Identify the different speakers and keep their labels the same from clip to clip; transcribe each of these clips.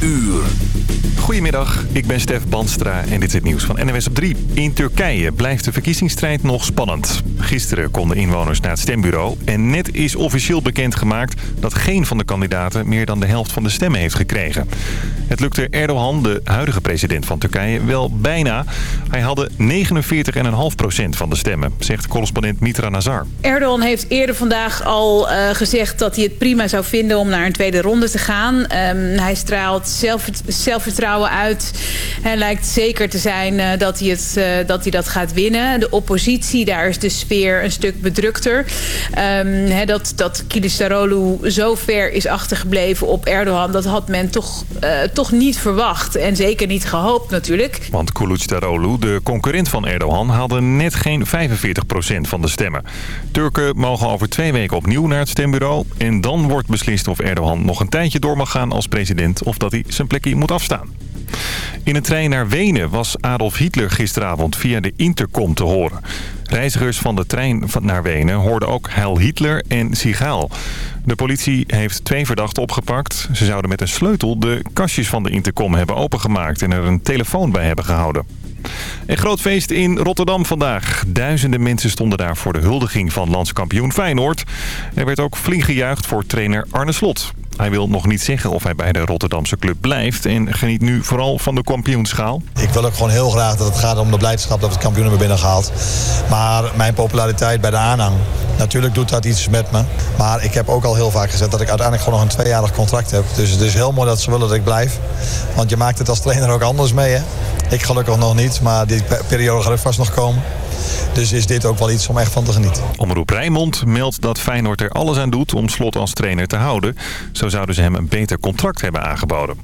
Speaker 1: uur.
Speaker 2: Goedemiddag, ik ben Stef Banstra en dit is het nieuws van NWS op 3. In Turkije blijft de verkiezingsstrijd nog spannend. Gisteren konden inwoners naar het stembureau en net is officieel bekendgemaakt dat geen van de kandidaten meer dan de helft van de stemmen heeft gekregen. Het lukte Erdogan, de huidige president van Turkije, wel bijna. Hij had 49,5% van de stemmen, zegt correspondent Mitra Nazar.
Speaker 3: Erdogan heeft eerder vandaag al uh, gezegd dat hij het prima zou vinden om naar een tweede ronde te gaan. Um, hij straalt zelf, zelfvertrouwen uit. Hij lijkt zeker te zijn uh, dat, hij het, uh, dat hij dat gaat winnen. De oppositie, daar is de sfeer een stuk bedrukter. He, dat, dat Kilisaroglu zo ver is achtergebleven op Erdogan... dat had men toch, uh, toch niet verwacht. En zeker niet gehoopt natuurlijk.
Speaker 2: Want Kılıçdaroğlu, de concurrent van Erdogan... haalde net geen 45% van de stemmen. Turken mogen over twee weken opnieuw naar het stembureau... en dan wordt beslist of Erdogan nog een tijdje door mag gaan als president... of dat zijn plekje moet afstaan. In een trein naar Wenen was Adolf Hitler gisteravond via de intercom te horen. Reizigers van de trein naar Wenen hoorden ook Heil Hitler en Sigaal. De politie heeft twee verdachten opgepakt. Ze zouden met een sleutel de kastjes van de intercom hebben opengemaakt en er een telefoon bij hebben gehouden. Een groot feest in Rotterdam vandaag. Duizenden mensen stonden daar voor de huldiging van landskampioen Feyenoord. Er werd ook flink gejuicht voor trainer Arne Slot. Hij wil nog niet zeggen of hij bij de Rotterdamse club blijft en geniet nu vooral van de kampioenschaal.
Speaker 4: Ik wil ook gewoon heel graag dat het gaat om de blijdschap dat we het kampioen hebben binnengehaald. Maar mijn populariteit bij de aanhang, natuurlijk doet dat iets met me. Maar ik heb ook al heel vaak gezegd dat ik uiteindelijk gewoon nog een tweejarig contract heb. Dus het is heel mooi dat ze willen dat ik blijf. Want je maakt het als trainer ook anders mee hè. Ik gelukkig nog niet, maar die periode gaat ook vast nog komen. Dus is dit ook wel iets om echt van te genieten.
Speaker 2: Omroep Rijnmond meldt dat Feyenoord er alles aan doet om Slot als trainer te houden. Zo zouden ze hem een beter contract hebben aangeboden.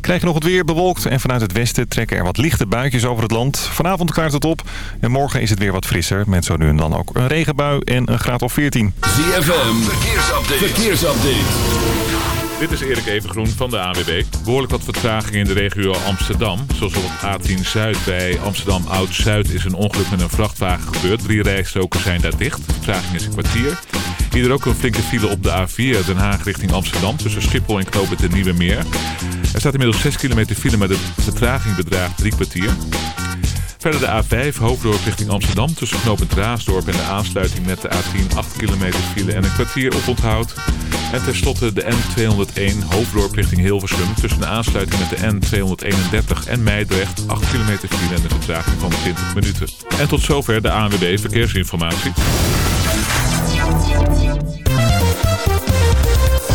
Speaker 2: Krijg je nog het weer bewolkt en vanuit het westen trekken er wat lichte buitjes over het land. Vanavond klaart het op en morgen is het weer wat frisser. Met zo nu en dan ook een regenbui en een graad of 14.
Speaker 1: ZFM, verkeersupdate. verkeersupdate.
Speaker 5: Dit is Erik Evengroen van de AWB. Behoorlijk wat vertraging in de regio Amsterdam. Zoals op het A10 Zuid bij Amsterdam Oud-Zuid is een ongeluk met een vrachtwagen gebeurd. Drie rijstroken zijn daar dicht. Vertraging is een kwartier. Hier ook een flinke file op de A4 Den Haag richting Amsterdam. Tussen Schiphol en Knoop de Nieuwe Meer. Er staat inmiddels 6 kilometer file met de vertraging bedraagt drie kwartier. Verder de A5, hoofddorp richting Amsterdam. Tussen knooppunt Raasdorp en de aansluiting met de A10 8 kilometer file en een kwartier op onthoud. En tenslotte de N201, hoofddorp richting Hilversum. Tussen de aansluiting met de N231 en Meidrecht 8 kilometer file en een vertraging van 20 minuten. En tot zover de ANWB Verkeersinformatie.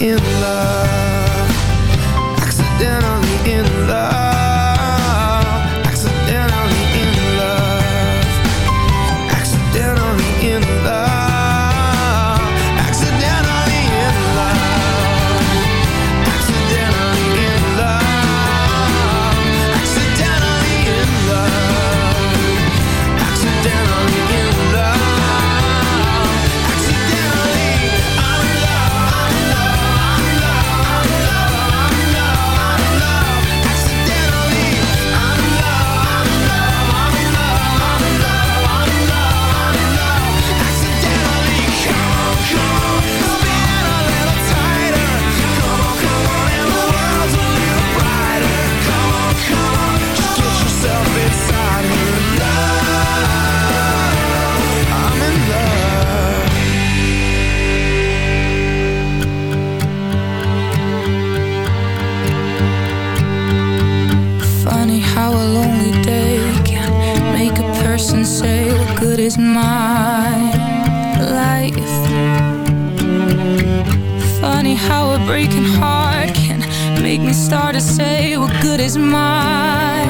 Speaker 6: in love.
Speaker 7: Accidentally in love.
Speaker 8: breaking heart can make me start to say what good is mine.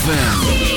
Speaker 9: ZFM.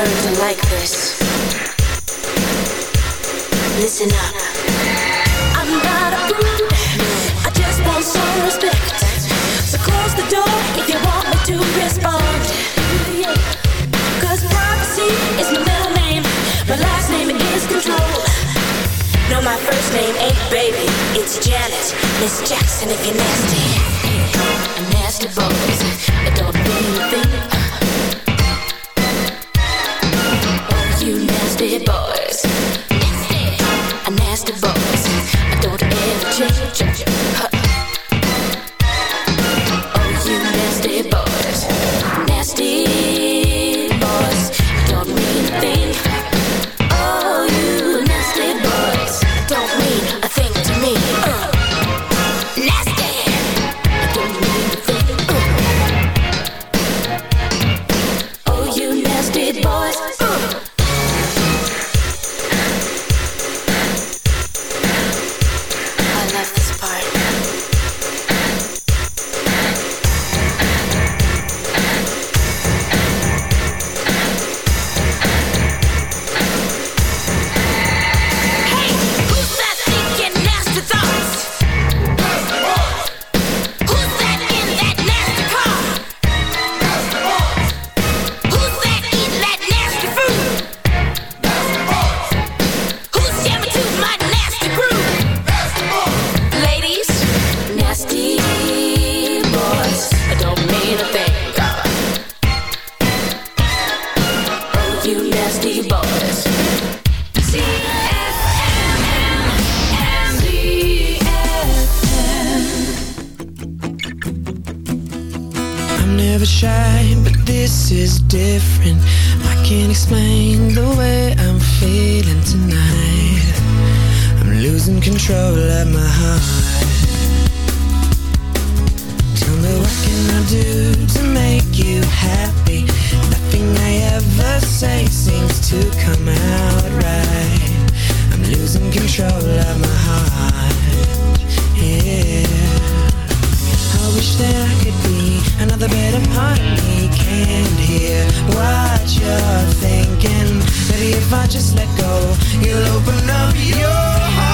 Speaker 9: To like this. Listen up. I'm not a prude. I just want some respect. So close the door if you want me to respond. Cause privacy is my middle name. My last name is control. No, my first name ain't baby. It's Janet. Miss Jackson if you're nasty. Nasty boys. I don't mean a thing. your
Speaker 10: boy. Never shy, but this is different. I can't explain the way I'm feeling tonight. I'm losing control of my heart. Tell me what can I do to make you happy? Nothing I ever say seems to come out right. I'm losing control of my heart. Yeah. I wish that I could be another better part of me. Can't hear what you're thinking. Maybe if I just let go, you'll open up your heart.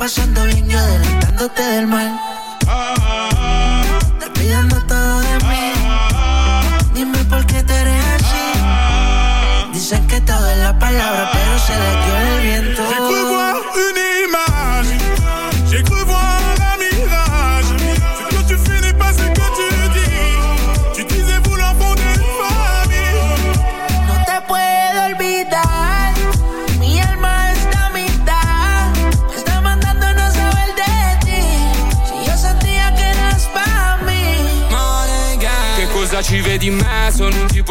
Speaker 11: Pasando bien, yo adelantándote del mal.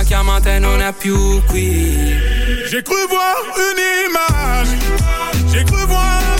Speaker 12: Una chiamata e non è più qui
Speaker 6: J'ai cru voir une image, j'ai cru voir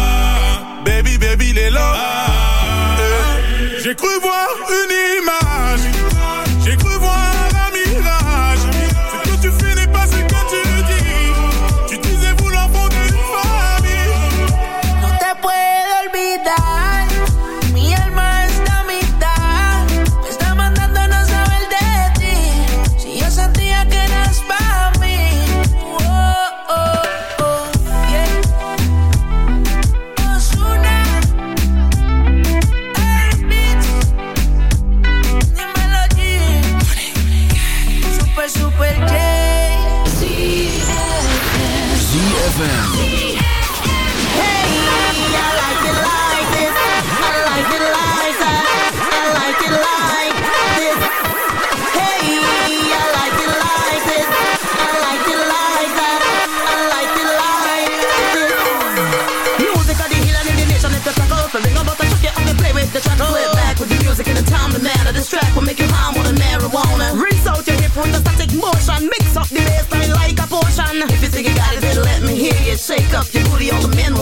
Speaker 6: J'ai cru voir une image.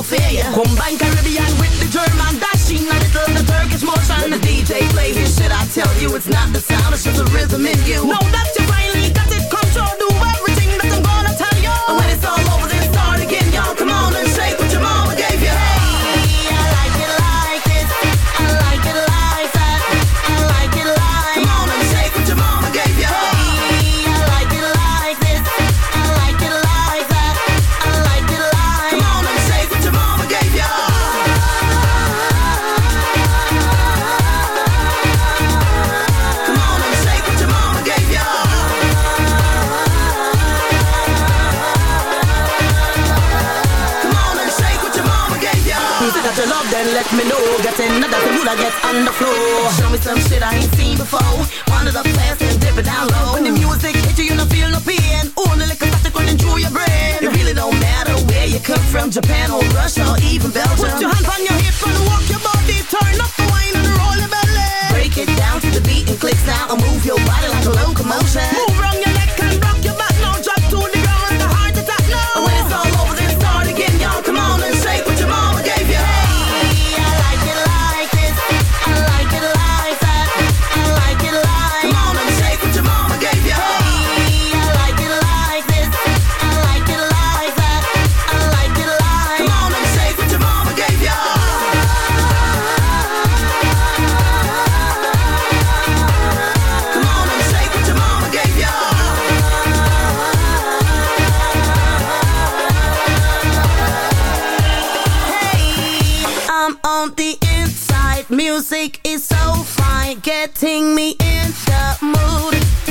Speaker 13: Men will. Combine Caribbean with the German dashing. A little of the Turkish motion. The DJ play his shit, I tell you, it's not the sound, it's just the rhythm in you. Know that you finally in that the mood I get on the floor. Show me some shit I ain't seen before. One of the fast and dip it down low. When the music hit you, you don't feel no pain. Only like a static running through your brain. It really don't matter where you come from, Japan or Russia or even Belgium. Put your hands on your hip and walk your body. Turn up the wine and roll your belly.
Speaker 11: Break it down to the beat and click sound and move your body like a locomotion. On
Speaker 13: the inside. Music is so fine, getting me in the mood.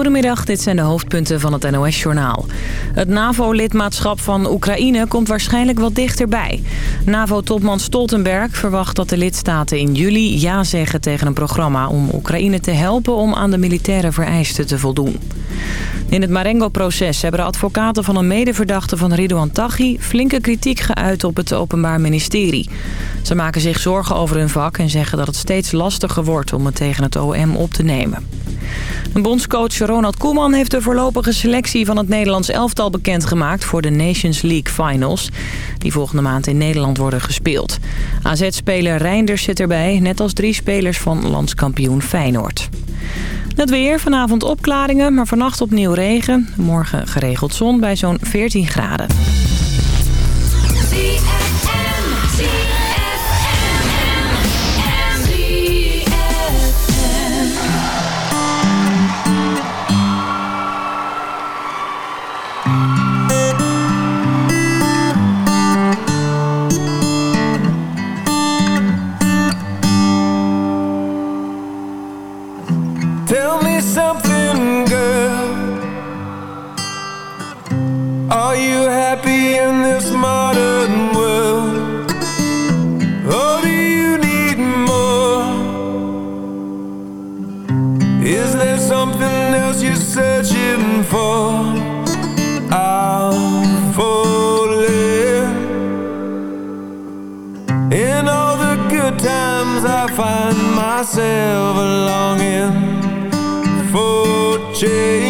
Speaker 7: Goedemiddag, dit zijn de hoofdpunten van het NOS-journaal. Het NAVO-lidmaatschap van Oekraïne komt waarschijnlijk wat dichterbij. NAVO-topman Stoltenberg verwacht dat de lidstaten in juli ja zeggen tegen een programma... om Oekraïne te helpen om aan de militaire vereisten te voldoen. In het Marengo-proces hebben de advocaten van een medeverdachte van Ridouan Taghi... flinke kritiek geuit op het Openbaar Ministerie. Ze maken zich zorgen over hun vak en zeggen dat het steeds lastiger wordt om het tegen het OM op te nemen. Bondscoach Ronald Koeman heeft de voorlopige selectie van het Nederlands elftal bekendgemaakt voor de Nations League Finals. Die volgende maand in Nederland worden gespeeld. AZ-speler Reinders zit erbij, net als drie spelers van landskampioen Feyenoord. Het weer, vanavond opklaringen, maar vannacht opnieuw regen. Morgen geregeld zon bij zo'n 14 graden.
Speaker 8: Find myself longing for change.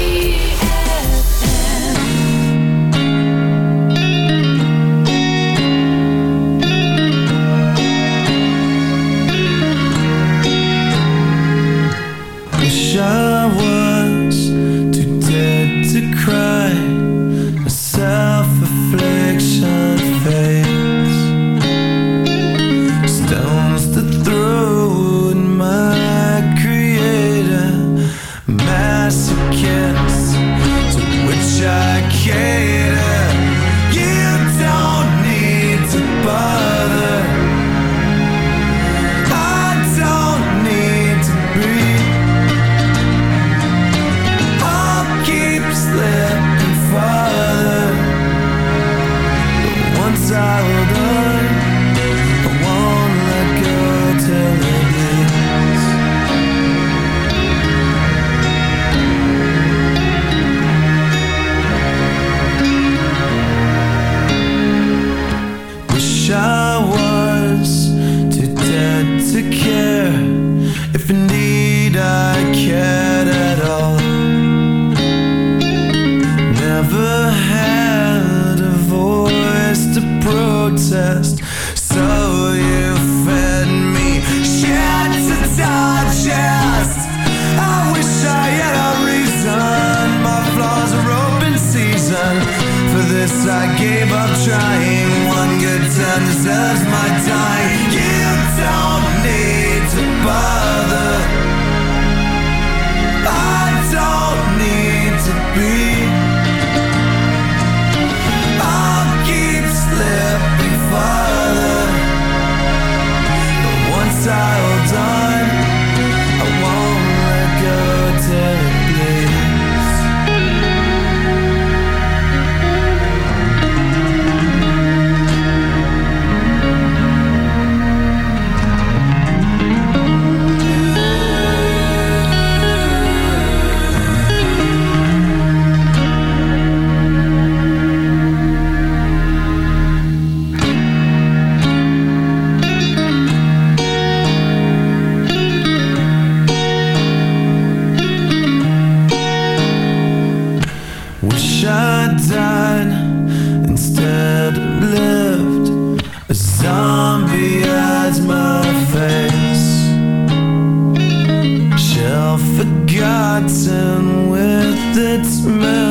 Speaker 1: smell.